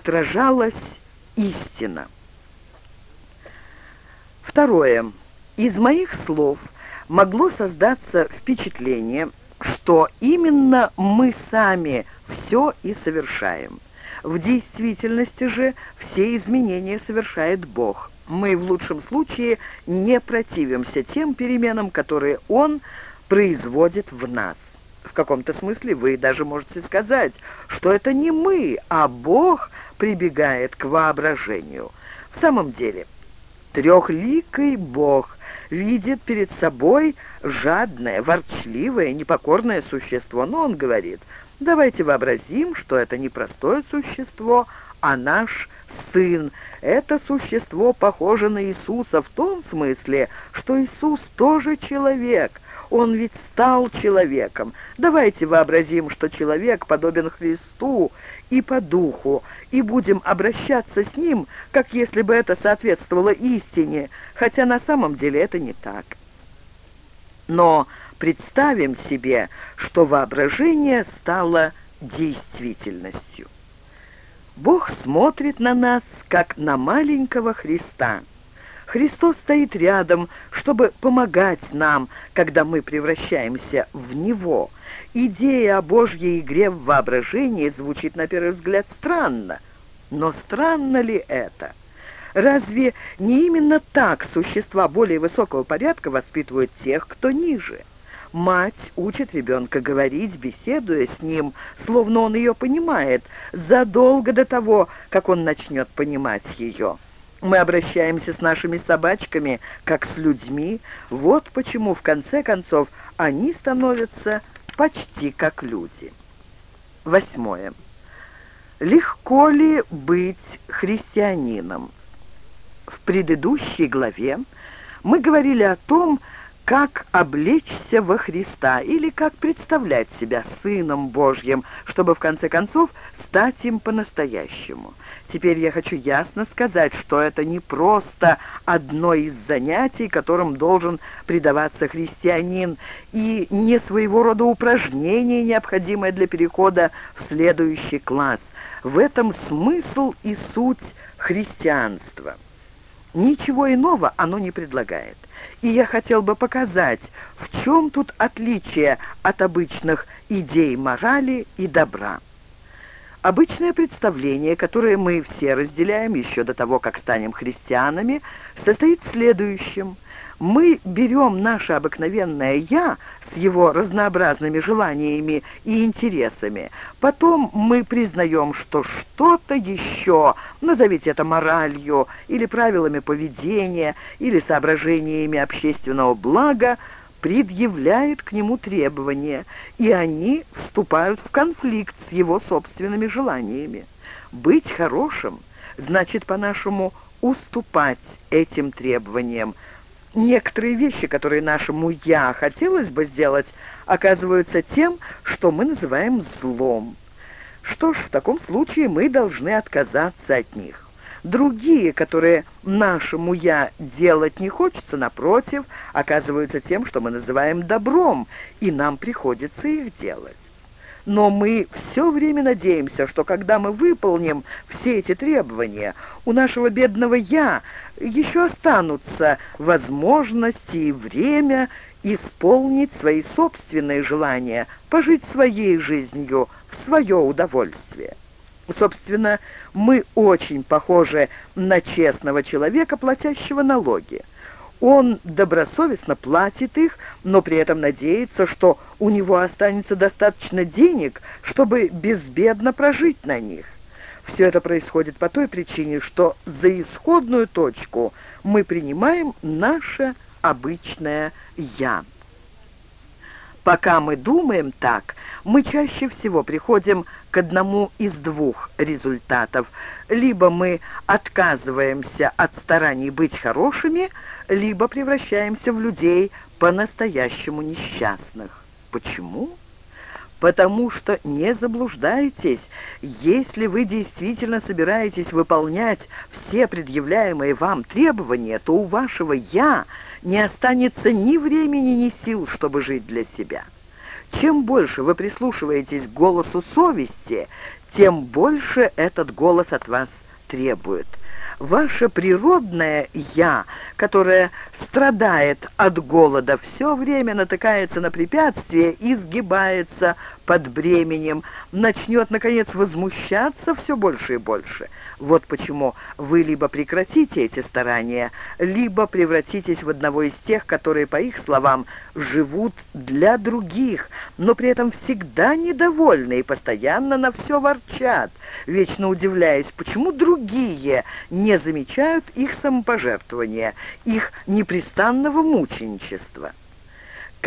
отражалась истина. Второе. Из моих слов могло создаться впечатление, что именно мы сами все и совершаем. В действительности же все изменения совершает Бог. Мы в лучшем случае не противимся тем переменам, которые Он производит в нас. В каком-то смысле вы даже можете сказать, что это не мы, а Бог прибегает к воображению. В самом деле, трехликий Бог видит перед собой жадное, ворчливое, непокорное существо, но он говорит, давайте вообразим, что это не простое существо, а наш Сын. Это существо похоже на Иисуса в том смысле, что Иисус тоже человек. Он ведь стал человеком. Давайте вообразим, что человек подобен Христу и по духу, и будем обращаться с ним, как если бы это соответствовало истине, хотя на самом деле это не так. Но представим себе, что воображение стало действительностью. Бог смотрит на нас, как на маленького Христа. Христос стоит рядом, чтобы помогать нам, когда мы превращаемся в Него. Идея о Божьей игре в воображении звучит на первый взгляд странно. Но странно ли это? Разве не именно так существа более высокого порядка воспитывают тех, кто ниже? Мать учит ребенка говорить, беседуя с ним, словно он ее понимает, задолго до того, как он начнет понимать ее. Мы обращаемся с нашими собачками, как с людьми. Вот почему, в конце концов, они становятся почти как люди. Восьмое. Легко ли быть христианином? В предыдущей главе мы говорили о том, как облечься во Христа или как представлять себя Сыном Божьим, чтобы в конце концов стать им по-настоящему. Теперь я хочу ясно сказать, что это не просто одно из занятий, которым должен предаваться христианин, и не своего рода упражнение, необходимое для перехода в следующий класс. В этом смысл и суть христианства. Ничего иного оно не предлагает. И я хотел бы показать, в чем тут отличие от обычных идей морали и добра. Обычное представление, которое мы все разделяем еще до того, как станем христианами, состоит в следующем – мы берем наше обыкновенное «я» с его разнообразными желаниями и интересами. Потом мы признаем, что что-то еще, назовите это моралью, или правилами поведения, или соображениями общественного блага, предъявляет к нему требования, и они вступают в конфликт с его собственными желаниями. Быть хорошим значит, по-нашему, уступать этим требованиям, Некоторые вещи, которые нашему «я» хотелось бы сделать, оказываются тем, что мы называем злом. Что ж, в таком случае мы должны отказаться от них. Другие, которые нашему «я» делать не хочется, напротив, оказываются тем, что мы называем добром, и нам приходится их делать. Но мы все время надеемся, что когда мы выполним все эти требования, у нашего бедного «я» еще останутся возможности и время исполнить свои собственные желания, пожить своей жизнью в свое удовольствие. Собственно, мы очень похожи на честного человека, платящего налоги. Он добросовестно платит их, но при этом надеется, что у него останется достаточно денег, чтобы безбедно прожить на них. Все это происходит по той причине, что за исходную точку мы принимаем наше обычное «я». Пока мы думаем так, мы чаще всего приходим к одному из двух результатов. Либо мы отказываемся от стараний быть хорошими, либо превращаемся в людей по-настоящему несчастных. Почему? Потому что не заблуждайтесь, если вы действительно собираетесь выполнять все предъявляемые вам требования, то у вашего «я» не останется ни времени, ни сил, чтобы жить для себя. Чем больше вы прислушиваетесь к голосу совести, тем больше этот голос от вас требует. Ваше природное «я», которое страдает от голода, все время натыкается на препятствия и сгибается под бременем, начнет, наконец, возмущаться все больше и больше. Вот почему вы либо прекратите эти старания, либо превратитесь в одного из тех, которые, по их словам, живут для других, но при этом всегда недовольны и постоянно на все ворчат, вечно удивляясь, почему другие не замечают их самопожертвования, их непрестанного мученичества.